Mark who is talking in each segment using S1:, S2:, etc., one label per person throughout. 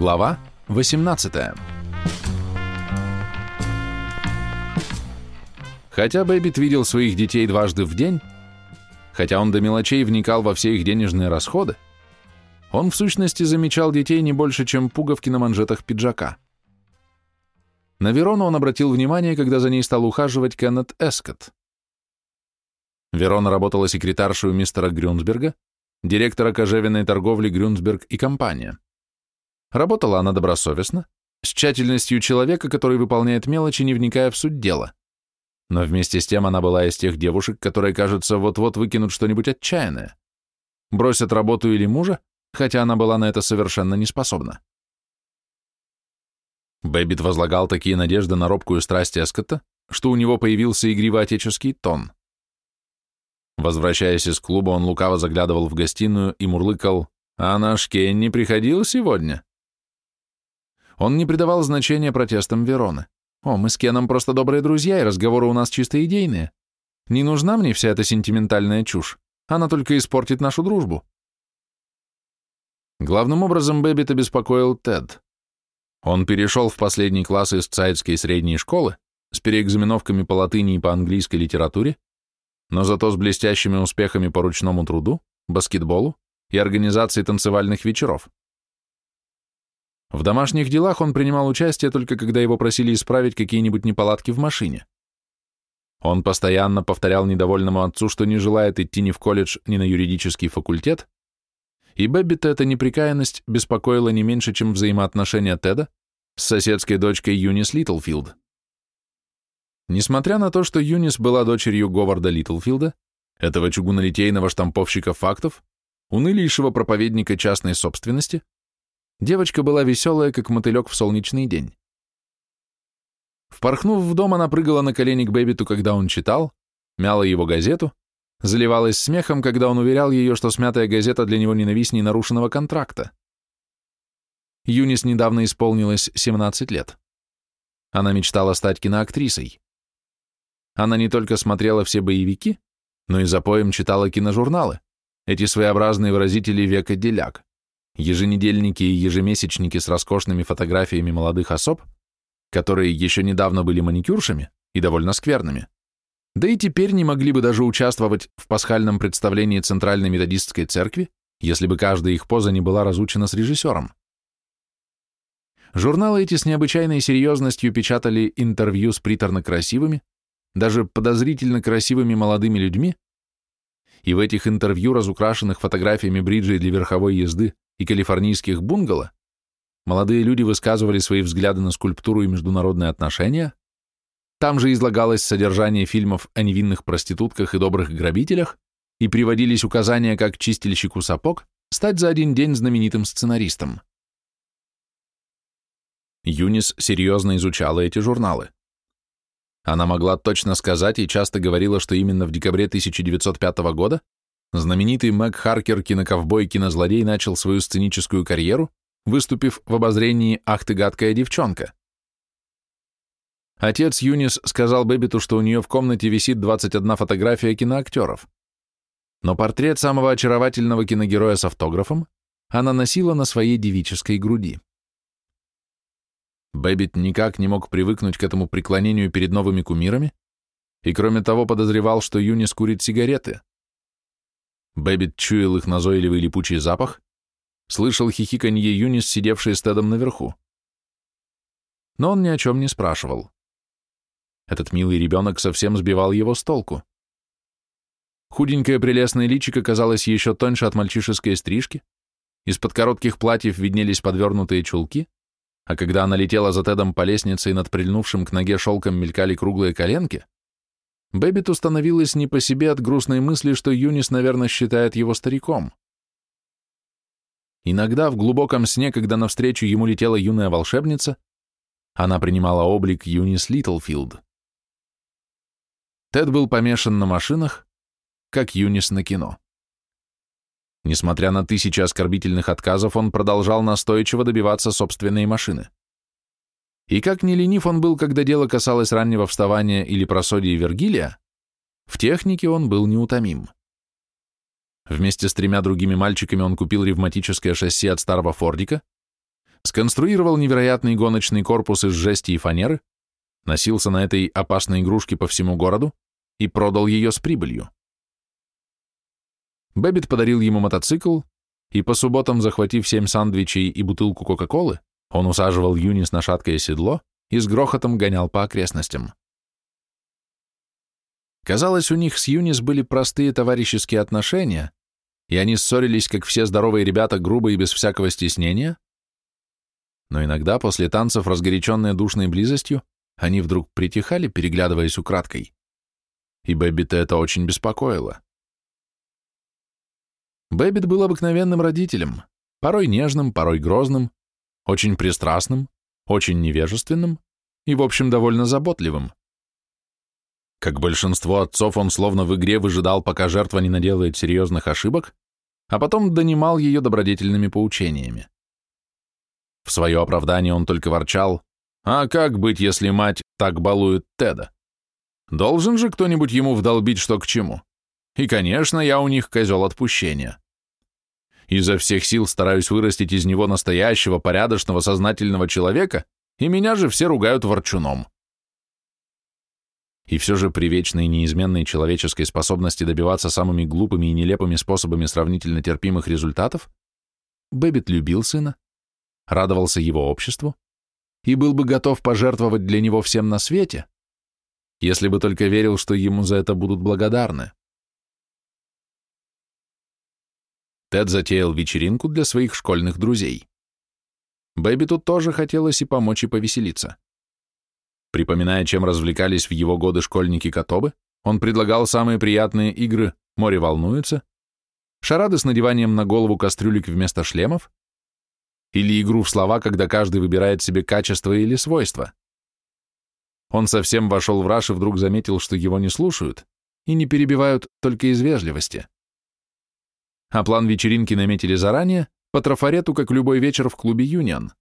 S1: Глава 18 Хотя Бэббит видел своих детей дважды в день, хотя он до мелочей вникал во все их денежные расходы, он в сущности замечал детей не больше, чем пуговки на манжетах пиджака. На Верону он обратил внимание, когда за ней стал ухаживать Кеннет Эскотт. Верона работала секретаршей у мистера Грюнсберга, директора кожевенной торговли Грюнсберг и компания. Работала она добросовестно, с тщательностью человека, который выполняет мелочи, не вникая в суть дела. Но вместе с тем она была из тех девушек, которые, кажется, вот-вот выкинут что-нибудь отчаянное. Бросят работу или мужа, хотя она была на это совершенно не способна. Бэббит возлагал такие надежды на робкую страсть Эскотта, что у него появился игриво-отеческий тон. Возвращаясь из клуба, он лукаво заглядывал в гостиную и мурлыкал «А наш Кен не приходил сегодня?» Он не придавал значения протестам Вероны. «О, мы с Кеном просто добрые друзья, и разговоры у нас чисто идейные. Не нужна мне вся эта сентиментальная чушь. Она только испортит нашу дружбу». Главным образом Бэббит обеспокоил Тед. Он перешел в последний класс Ист-Сайдской средней школы с переэкзаменовками по латыни и по английской литературе, но зато с блестящими успехами по ручному труду, баскетболу и организации танцевальных вечеров. В домашних делах он принимал участие только когда его просили исправить какие-нибудь неполадки в машине. Он постоянно повторял недовольному отцу, что не желает идти ни в колледж, ни на юридический факультет, и Бэббита эта неприкаянность беспокоила не меньше, чем взаимоотношения Теда с соседской дочкой Юнис Литлфилд. Несмотря на то, что Юнис была дочерью Говарда Литлфилда, этого чугунолитейного штамповщика фактов, унылейшего проповедника частной собственности, Девочка была веселая, как мотылек в солнечный день. Впорхнув в дом, она прыгала на колени к Бэббиту, когда он читал, мяла его газету, заливалась смехом, когда он уверял ее, что смятая газета для него ненавистней нарушенного контракта. Юнис недавно исполнилось 17 лет. Она мечтала стать киноактрисой. Она не только смотрела все боевики, но и за поем читала киножурналы, эти своеобразные выразители века деляк еженедельники и ежемесячники с роскошными фотографиями молодых особ, которые еще недавно были маникюршами и довольно скверными, да и теперь не могли бы даже участвовать в пасхальном представлении Центральной методистской церкви, если бы каждая их поза не была разучена с режиссером. Журналы эти с необычайной серьезностью печатали интервью с приторно красивыми, даже подозрительно красивыми молодыми людьми, и в этих интервью, разукрашенных фотографиями бриджей для верховой езды и калифорнийских бунгало, молодые люди высказывали свои взгляды на скульптуру и международные отношения, там же излагалось содержание фильмов о невинных проститутках и добрых грабителях и приводились указания, как чистильщику сапог стать за один день знаменитым сценаристом. Юнис серьезно изучала эти журналы. Она могла точно сказать и часто говорила, что именно в декабре 1905 года знаменитый Мэг Харкер, киноковбой кинозлодей, начал свою сценическую карьеру, выступив в обозрении «Ах ты гадкая девчонка». Отец Юнис сказал Бэббиту, что у нее в комнате висит 21 фотография киноактеров. Но портрет самого очаровательного киногероя с автографом она носила на своей девической груди. Бэббит никак не мог привыкнуть к этому преклонению перед новыми кумирами и, кроме того, подозревал, что Юнис курит сигареты. Бэббит чуял их назойливый липучий запах, слышал хихиканье Юнис, сидевшей с Тедом наверху. Но он ни о чем не спрашивал. Этот милый ребенок совсем сбивал его с толку. Худенькое прелестное личико казалось еще тоньше от мальчишеской стрижки, из-под коротких платьев виднелись подвернутые чулки, а когда она летела за Тедом по лестнице и над прильнувшим к ноге шелком мелькали круглые коленки, Бэббиту становилось не по себе от грустной мысли, что Юнис, наверное, считает его стариком. Иногда в глубоком сне, когда навстречу ему летела юная волшебница, она принимала облик Юнис Литлфилд. Тед был помешан на машинах, как Юнис на кино. Несмотря на тысячи оскорбительных отказов, он продолжал настойчиво добиваться собственной машины. И как не ленив он был, когда дело касалось раннего вставания или просодии Вергилия, в технике он был неутомим. Вместе с тремя другими мальчиками он купил ревматическое шасси от старого Фордика, сконструировал невероятный гоночный корпус из жести и фанеры, носился на этой опасной игрушке по всему городу и продал ее с прибылью. Бэббит подарил ему мотоцикл, и по субботам, захватив семь сандвичей и бутылку Кока-Колы, он усаживал Юнис на шаткое седло и с грохотом гонял по окрестностям. Казалось, у них с Юнис были простые товарищеские отношения, и они ссорились, как все здоровые ребята, грубо и без всякого стеснения, но иногда после танцев, разгоряченные душной близостью, они вдруг притихали, переглядываясь украдкой. И Бэббита это очень беспокоило. Бэббит был обыкновенным родителем, порой нежным, порой грозным, очень пристрастным, очень невежественным и, в общем, довольно заботливым. Как большинство отцов, он словно в игре выжидал, пока жертва не наделает серьезных ошибок, а потом донимал ее добродетельными поучениями. В свое оправдание он только ворчал, «А как быть, если мать так балует Теда? Должен же кто-нибудь ему вдолбить, что к чему? И, конечно, я у них козел отпущения. Изо всех сил стараюсь вырастить из него настоящего, порядочного, сознательного человека, и меня же все ругают ворчуном». И все же при вечной неизменной человеческой способности добиваться самыми глупыми и нелепыми способами сравнительно терпимых результатов, Бэббит любил сына, радовался его обществу и был бы готов пожертвовать для него всем на свете, если бы только верил, что ему за это будут благодарны. Тед затеял вечеринку для своих школьных друзей. Бэби тут тоже хотелось и помочь, и повеселиться. Припоминая, чем развлекались в его годы школьники Котобы, он предлагал самые приятные игры «Море волнуется», шарады с надеванием на голову кастрюлек вместо шлемов или игру в слова, когда каждый выбирает себе качество или свойство. Он совсем вошел в раж и вдруг заметил, что его не слушают и не перебивают только из вежливости. А план вечеринки наметили заранее, по трафарету, как любой вечер в клубе «Юнион».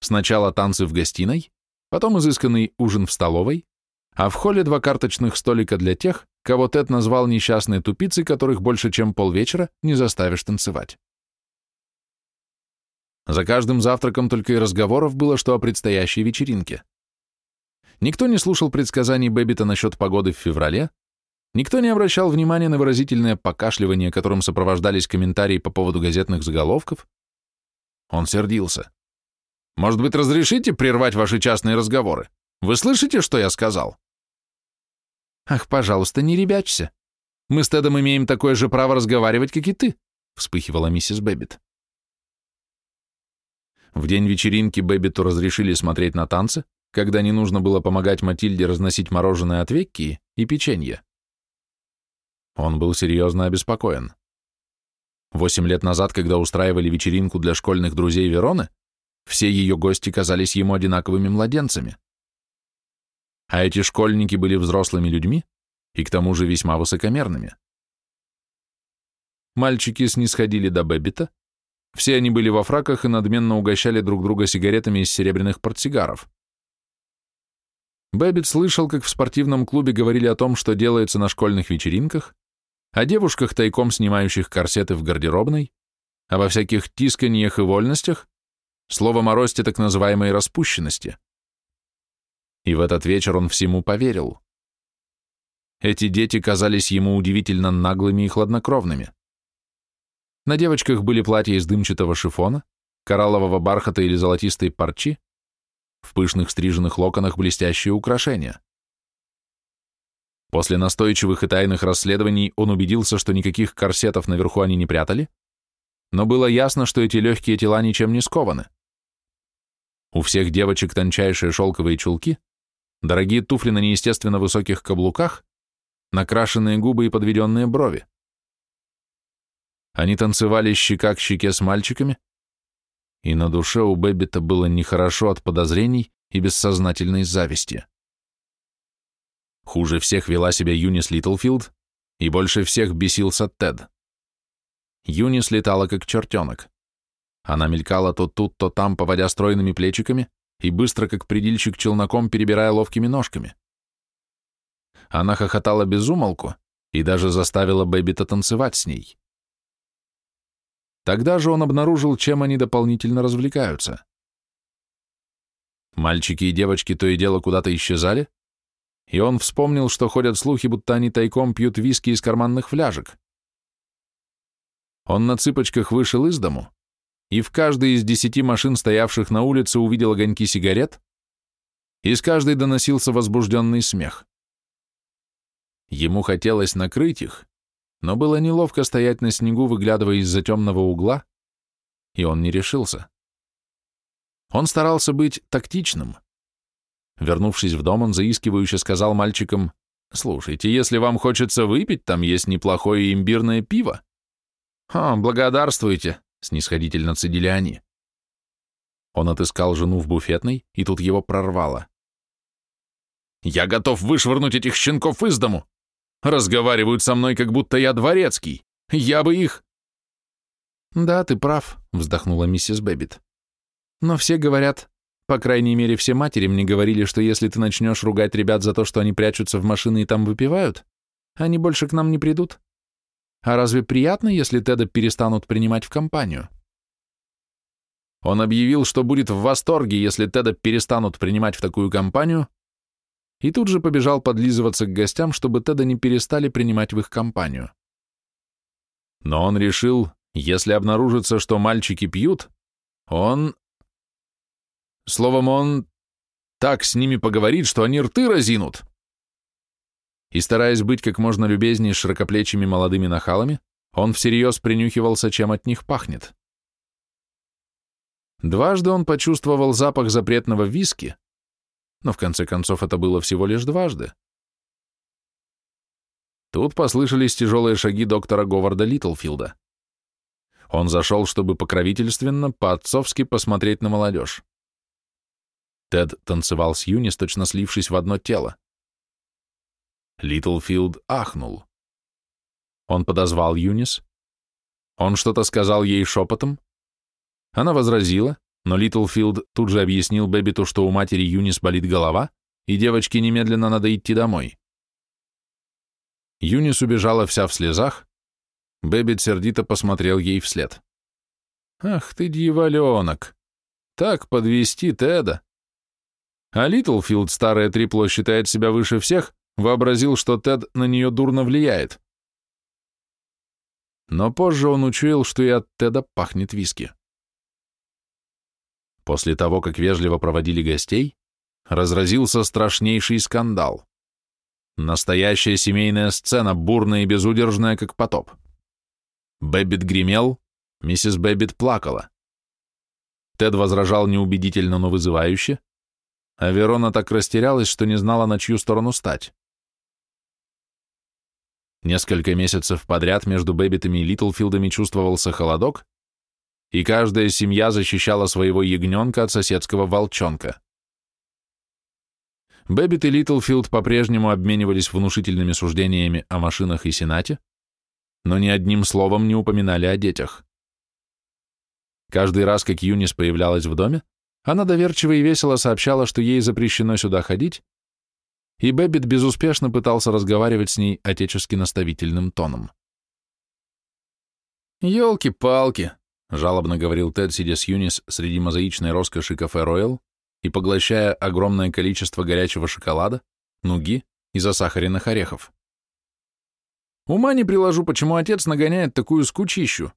S1: Сначала танцы в гостиной, потом изысканный ужин в столовой, а в холле два карточных столика для тех, кого Тед назвал несчастные тупицы, которых больше чем полвечера не заставишь танцевать. За каждым завтраком только и разговоров было, что о предстоящей вечеринке. Никто не слушал предсказаний Бэббита насчет погоды в феврале, никто не обращал внимания на выразительное покашливание, которым сопровождались комментарии по поводу газетных заголовков. Он сердился. «Может быть, разрешите прервать ваши частные разговоры? Вы слышите, что я сказал?» «Ах, пожалуйста, не ребячься. Мы с Тедом имеем такое же право разговаривать, как и ты», вспыхивала миссис Бэббит. В день вечеринки Бэббиту разрешили смотреть на танцы, когда не нужно было помогать Матильде разносить мороженое от Векки и печенье. Он был серьезно обеспокоен. Восемь лет назад, когда устраивали вечеринку для школьных друзей Вероны, все ее гости казались ему одинаковыми младенцами. А эти школьники были взрослыми людьми и к тому же весьма высокомерными. Мальчики снисходили до Бэббита, все они были во фраках и надменно угощали друг друга сигаретами из серебряных портсигаров. Бэббит слышал, как в спортивном клубе говорили о том, что делается на школьных вечеринках, о девушках, тайком снимающих корсеты в гардеробной, во всяких тисканьях и вольностях, словом о росте так называемой распущенности. И в этот вечер он всему поверил. Эти дети казались ему удивительно наглыми и хладнокровными. На девочках были платья из дымчатого шифона, кораллового бархата или золотистой парчи, в пышных стриженных локонах блестящие украшения. После настойчивых и тайных расследований он убедился, что никаких корсетов наверху они не прятали, но было ясно, что эти легкие тела ничем не скованы. У всех девочек тончайшие шелковые чулки, дорогие туфли на неестественно высоких каблуках, накрашенные губы и подведенные брови. Они танцевали щека к щеке с мальчиками, и на душе у Бэббита было нехорошо от подозрений и бессознательной зависти. Хуже всех вела себя Юнис Литлфилд, и больше всех бесился Тед. Юнис летала как чертенок. Она мелькала то тут, то там, поводя стройными плечиками и быстро, как прядильщик челноком, перебирая ловкими ножками. Она хохотала без умолку и даже заставила Бэббита танцевать с ней. Тогда же он обнаружил, чем они дополнительно развлекаются. Мальчики и девочки то и дело куда-то исчезали, и он вспомнил, что ходят слухи, будто они тайком пьют виски из карманных фляжек. Он на цыпочках вышел из дому и в каждой из десяти машин, стоявших на улице, увидел огоньки сигарет, и с каждой доносился возбужденный смех. Ему хотелось накрыть их, но было неловко стоять на снегу, выглядывая из-за темного угла, и он не решился. Он старался быть тактичным. Вернувшись в дом, он заискивающе сказал мальчикам, «Слушайте, если вам хочется выпить, там есть неплохое имбирное пиво». «О, благодарствуйте», — снисходительно цедили они. Он отыскал жену в буфетной, и тут его прорвало. «Я готов вышвырнуть этих щенков из дому! Разговаривают со мной, как будто я дворецкий! Я бы их...»
S2: «Да, ты прав», — вздохнула миссис Бэббит. «Но все говорят, по крайней мере, все матери мне говорили, что если ты начнешь ругать ребят за то, что они прячутся в машины и там выпивают, они больше к нам не придут. А разве приятно, если Теда перестанут принимать в компанию?
S1: Он объявил, что будет в восторге, если Теда перестанут принимать в такую компанию, и тут же побежал подлизываться к гостям, чтобы Теда не перестали принимать в их компанию. Но он решил, если обнаружится, что мальчики пьют, он... Словом, он так с ними поговорит, что они рты разинут и, стараясь быть как можно любезнее с широкоплечими молодыми нахалами, он всерьез принюхивался, чем от них пахнет. Дважды он почувствовал запах запретного виски, но в конце концов это было всего лишь дважды. Тут послышались тяжелые шаги доктора Говарда Литлфилда. Он зашел, чтобы покровительственно, по-отцовски посмотреть на молодежь. Тед танцевал с Юнис, точно слившись в одно тело. Литлфилд ахнул. Он подозвал Юнис. Он что-то сказал ей шепотом. Она возразила, но Литлфилд тут же объяснил Бэббиту, что у матери Юнис болит голова, и девочке немедленно надо идти домой. Юнис убежала вся в слезах. Бэббит сердито посмотрел ей вслед. «Ах ты, дьяволенок! Так подвести Теда!» А Литлфилд, старое трепло, считает себя выше всех, вообразил, что Тед на нее дурно влияет. Но позже он учуял, что и от Теда пахнет виски. После того, как вежливо проводили гостей, разразился страшнейший скандал. Настоящая семейная сцена, бурная и безудержная, как потоп. Бэббит гремел, миссис Бэббит плакала. Тед возражал неубедительно, но вызывающе, а Верона так растерялась, что не знала, на чью сторону стать. Несколько месяцев подряд между Бэббитами и Литлфилдами чувствовался холодок, и каждая семья защищала своего ягненка от соседского волчонка. Бэббит и Литлфилд по-прежнему обменивались внушительными суждениями о машинах и Сенате, но ни одним словом не упоминали о детях. Каждый раз, как Юнис появлялась в доме, она доверчиво и весело сообщала, что ей запрещено сюда ходить, и Бэббит безуспешно пытался разговаривать с ней отечески наставительным тоном.
S2: «Елки-палки», — жалобно говорил Тед, сидя с Юнис среди мозаичной роскоши кафе «Рояль» и поглощая огромное количество горячего шоколада, нуги и засахаренных орехов. «Ума не приложу, почему отец нагоняет такую скучищу.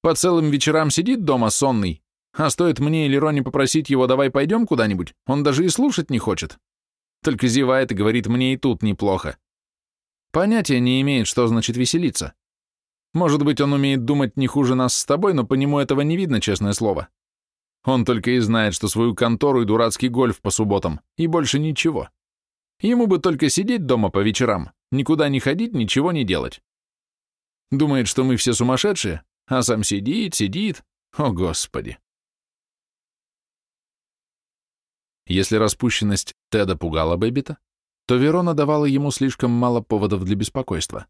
S2: По целым вечерам сидит дома сонный, а стоит мне или Роне попросить его «давай пойдем куда-нибудь», он даже и слушать не хочет. Только зевает и говорит, мне и тут неплохо. Понятия не имеет, что значит веселиться. Может быть, он умеет думать не хуже нас с тобой, но по нему этого не видно, честное слово. Он только и знает, что свою контору и дурацкий гольф по субботам, и больше ничего. Ему бы только сидеть дома по вечерам, никуда не ходить, ничего не делать. Думает, что мы все сумасшедшие, а сам сидит, сидит. О, Господи! Если распущенность Теда пугала Бэббита, то Верона давала ему слишком мало поводов для беспокойства.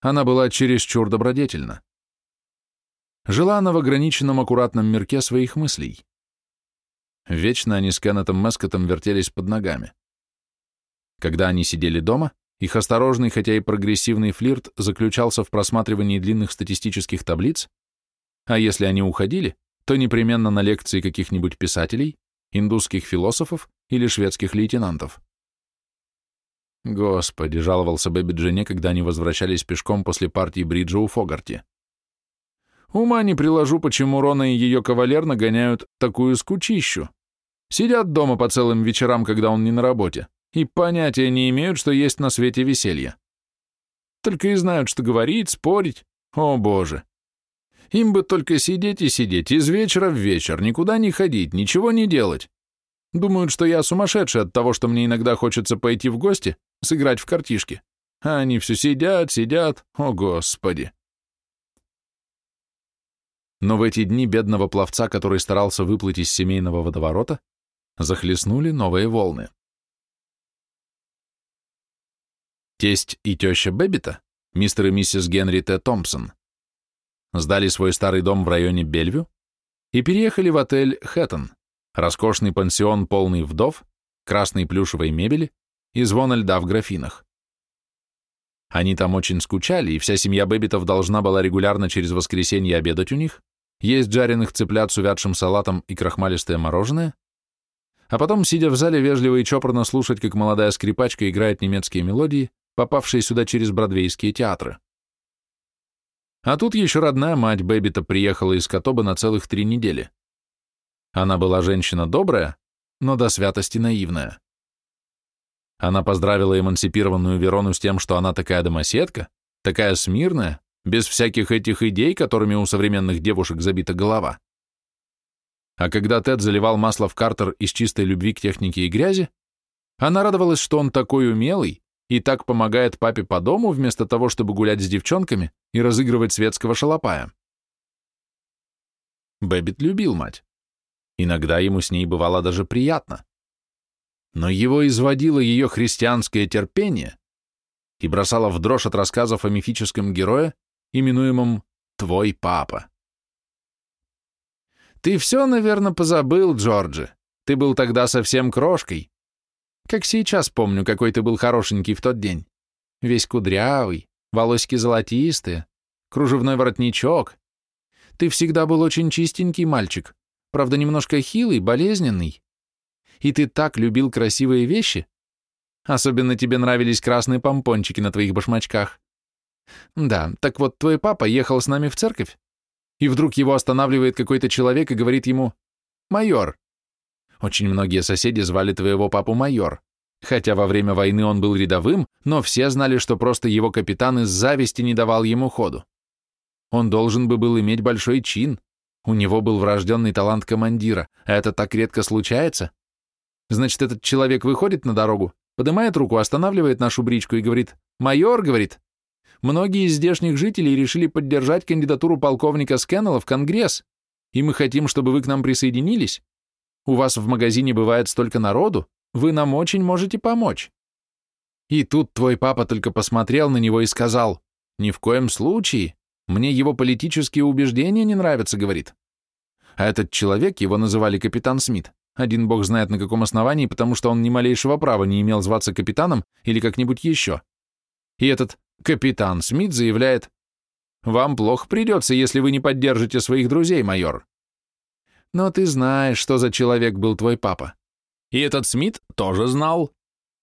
S2: Она была чересчур добродетельна. Жила она в ограниченном аккуратном мирке своих мыслей. Вечно они с Кеннетом Мэскотом вертелись под ногами. Когда они сидели дома, их осторожный, хотя и прогрессивный флирт заключался в просматривании длинных статистических таблиц,
S1: а если они уходили, то непременно на лекции каких-нибудь писателей, индусских философов или шведских лейтенантов. Господи, жаловался Бэби жене, когда они возвращались пешком после партии бриджа у Фогарти. Ума не приложу, почему Рона и ее кавалер нагоняют такую скучищу. Сидят дома по целым вечерам, когда он не на работе, и понятия не имеют, что есть на свете веселье. Только и знают, что говорить, спорить. О, Боже! Им бы только сидеть и сидеть, из вечера в вечер, никуда не ходить, ничего не делать. Думают, что я сумасшедший от того, что мне иногда хочется пойти в гости, сыграть в картишки. А они все сидят, сидят, о господи. Но в эти дни бедного пловца, который старался выплыть из семейного водоворота, захлестнули новые волны. Тесть и теща Бэббита, мистер и миссис Генри Т. Томпсон, сдали свой старый дом в районе Бельвю и переехали в отель «Хэттон», роскошный пансион, полный вдов, красной плюшевой мебели и звона льда в графинах. Они там очень скучали, и вся семья Бэббитов должна была регулярно через воскресенье обедать у них, есть жареных цыплят с увядшим салатом и крахмалистое мороженое, а потом, сидя в зале, вежливо и чопорно слушать, как молодая скрипачка играет немецкие мелодии, попавшие сюда через бродвейские театры. А тут еще родная мать Бэббита приехала из Котоба на целых три недели. Она была женщина добрая, но до святости наивная. Она поздравила эмансипированную Верону с тем, что она такая домоседка, такая смирная, без всяких этих идей, которыми у современных девушек забита голова. А когда Тед заливал масло в картер из чистой любви к технике и грязи, она радовалась, что он такой умелый и так помогает папе по дому, вместо того, чтобы гулять с девчонками и разыгрывать светского шалопая. Бэббит любил мать. Иногда ему с ней бывало даже приятно. Но его изводило ее христианское терпение и бросало в дрожь от рассказов о мифическом герое, именуемом «Твой папа». «Ты все, наверное, позабыл, Джорджи. Ты был тогда совсем крошкой. Как сейчас помню, какой ты был хорошенький в тот день. Весь кудрявый, волосики золотистые, кружевной воротничок. Ты всегда был очень чистенький мальчик, правда, немножко хилый, болезненный. И ты так любил красивые вещи. Особенно тебе нравились красные помпончики на твоих башмачках. Да, так вот, твой папа ехал с нами в церковь, и вдруг его останавливает какой-то человек и говорит ему «Майор». Очень многие соседи звали твоего папу майор, хотя во время войны он был рядовым, но все знали, что просто его капитан из зависти не давал ему ходу. Он должен бы был иметь большой чин, у него был врожденный талант командира, а это так редко случается. Значит, этот человек выходит на дорогу, поднимает руку, останавливает нашу бричку и говорит «Майор», говорит, Многие из здешних жителей решили поддержать кандидатуру полковника Скеннелла в Конгресс, и мы хотим, чтобы вы к нам присоединились. У вас в магазине бывает столько народу, вы нам очень можете помочь». И тут твой папа только посмотрел на него и сказал, «Ни в коем случае, мне его политические убеждения не нравятся», — говорит. А этот человек, его называли капитан Смит, один бог знает на каком основании, потому что он ни малейшего права не имел зваться капитаном или как-нибудь еще. И этот Капитан Смит заявляет, «Вам плохо придется, если вы не поддержите своих друзей, майор». Но ты знаешь, что за человек был твой папа. И этот Смит тоже знал.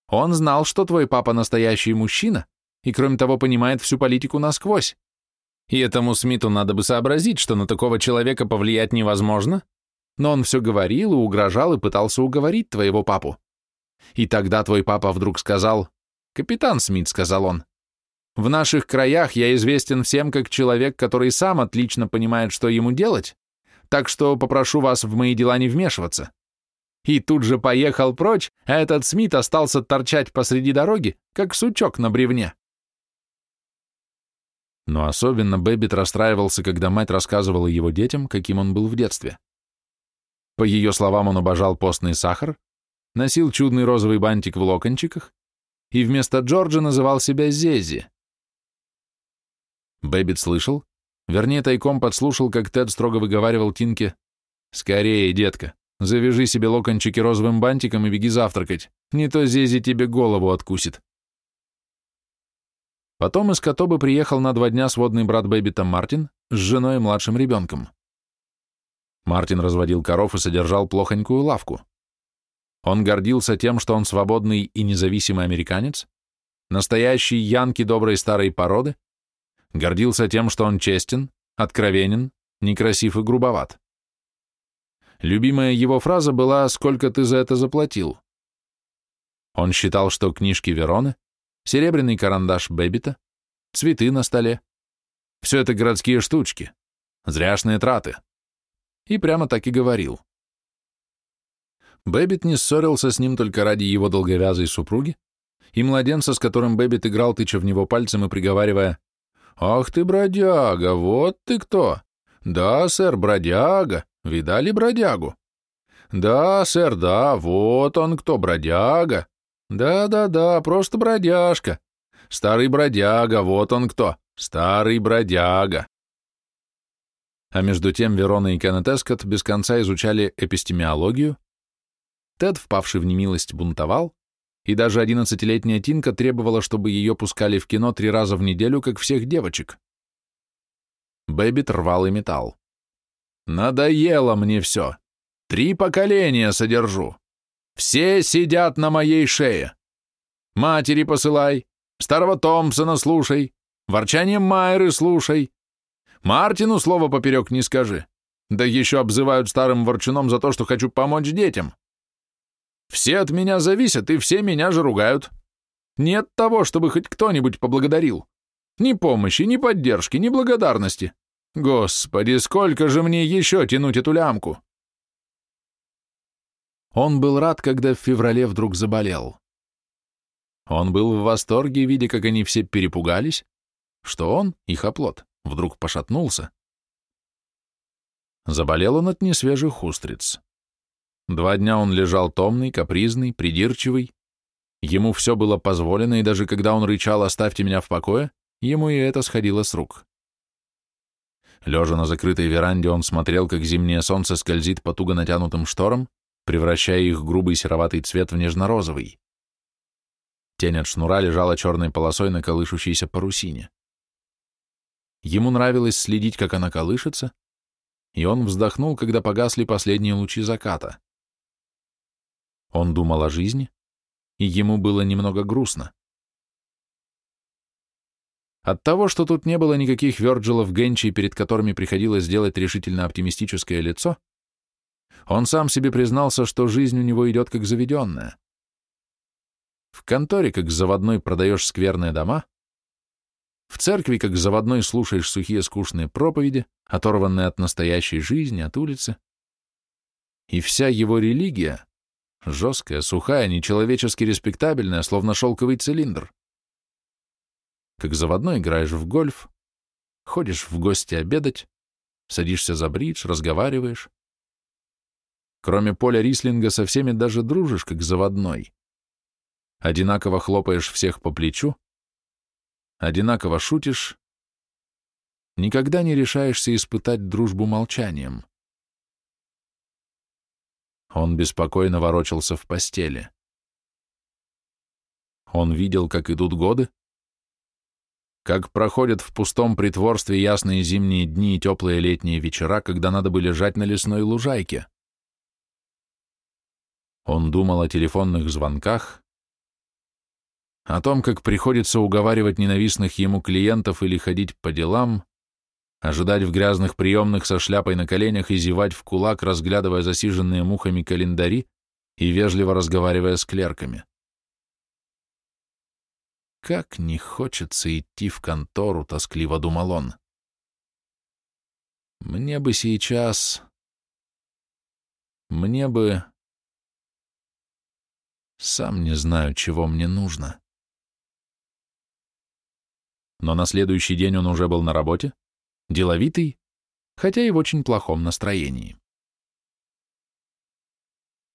S1: Он знал, что твой папа настоящий мужчина, и кроме того понимает всю политику насквозь. И этому Смиту надо бы сообразить, что на такого человека повлиять невозможно, но он все говорил и угрожал и пытался уговорить твоего папу. И тогда твой папа вдруг сказал, «Капитан Смит», — сказал он, в наших краях я известен всем как человек, который сам отлично понимает, что ему делать, так что попрошу вас в мои дела не вмешиваться. И тут же поехал прочь, а этот Смит остался торчать посреди дороги, как сучок на бревне. Но особенно Бэббит расстраивался, когда мать рассказывала его детям, каким он был в детстве. По ее словам, он обожал постный сахар, носил чудный розовый бантик в локончиках и вместо Джорджа называл себя Зези. Бэббит слышал, вернее, тайком подслушал, как Тед строго выговаривал Тинке «Скорее, детка, завяжи себе локончики розовым бантиком и беги завтракать, не то Зези тебе голову откусит». Потом из Котобы приехал на два дня сводный брат Бэббита Мартин с женой и младшим ребенком. Мартин разводил коров и содержал плохонькую лавку. Он гордился тем, что он свободный и независимый американец, настоящий янки доброй старой породы, гордился тем, что он честен, откровенен, некрасив и грубоват. Любимая его фраза была «Сколько ты за это заплатил?». Он считал, что книжки Вероны, серебряный карандаш Бэббита, цветы на столе — все это городские штучки, зряшные траты. И прямо так и говорил. Бэббит не ссорился с ним только ради его долговязой супруги и младенца, с которым Бэббит играл, тыча в него пальцем и приговаривая «Ах ты, бродяга, вот ты кто! Да, сэр, бродяга, видали бродягу? Да, сэр, да, вот он кто, бродяга. Да-да-да, просто бродяжка. Старый бродяга, вот он кто, старый бродяга». А между тем Верона и Кеннет Эскот без конца изучали эпистемологию, Тед, впавший в немилость, бунтовал, и даже одиннадцатилетняя Тинка требовала, чтобы ее пускали в кино три раза в неделю, как всех девочек. Бэббит рвал и метал. «Надоело мне все. Три поколения содержу. Все сидят на моей шее. Матери посылай, старого Томпсона слушай, ворчание Майры слушай. Мартину слово поперек не скажи. Да еще обзывают старым ворчуном за то, что хочу помочь детям. Все от меня зависят, и все меня же ругают. Нет того, чтобы хоть кто-нибудь поблагодарил. Ни помощи, ни поддержки, ни благодарности. Господи, сколько же мне еще тянуть эту лямку? Он был рад, когда в феврале вдруг заболел. Он был в восторге, видя, как они все перепугались, что он, их оплот, вдруг пошатнулся. Заболел он от несвежих устриц. Два дня он лежал томный, капризный, придирчивый. Ему все было позволено, и даже когда он рычал «оставьте меня в покое», ему и это сходило с рук. Лежа на закрытой веранде, он смотрел, как зимнее солнце скользит по туго натянутым шторам, превращая их грубый сероватый цвет в нежно-розовый. Тень от шнура лежала черной полосой на колышущейся парусине. Ему нравилось следить, как она колышется, и он вздохнул, когда погасли последние лучи заката. Он думал о жизни, и ему было немного грустно. От того, что тут не было никаких Вёрджилов Генчей, перед которыми приходилось сделать решительно оптимистическое лицо, он сам себе признался, что жизнь у него идет как заведенная. В конторе, как заводной, продаешь скверные дома, в церкви, как заводной, слушаешь сухие скучные проповеди, оторванные от настоящей жизни, от улицы. И вся его религия Жесткая, сухая, нечеловечески респектабельная, словно шелковый цилиндр. Как заводной играешь в гольф, ходишь в гости обедать, садишься за бридж, разговариваешь. Кроме поля рислинга со всеми даже дружишь, как заводной. Одинаково хлопаешь всех по плечу, одинаково шутишь, никогда не решаешься испытать дружбу молчанием. Он беспокойно ворочался в постели. Он видел, как идут годы, как проходят в пустом притворстве ясные зимние дни и теплые летние вечера, когда надо бы лежать на лесной лужайке. Он думал о телефонных звонках, о том, как приходится уговаривать ненавистных ему клиентов или ходить по делам, ожидать в грязных приемных со шляпой на коленях и зевать в кулак, разглядывая засиженные мухами календари и вежливо разговаривая с клерками. Как не хочется идти в контору, тоскливо думал он. Мне бы сейчас... Мне бы... Сам не знаю, чего мне нужно. Но на следующий день он уже был на работе, деловитый, хотя и в очень плохом настроении.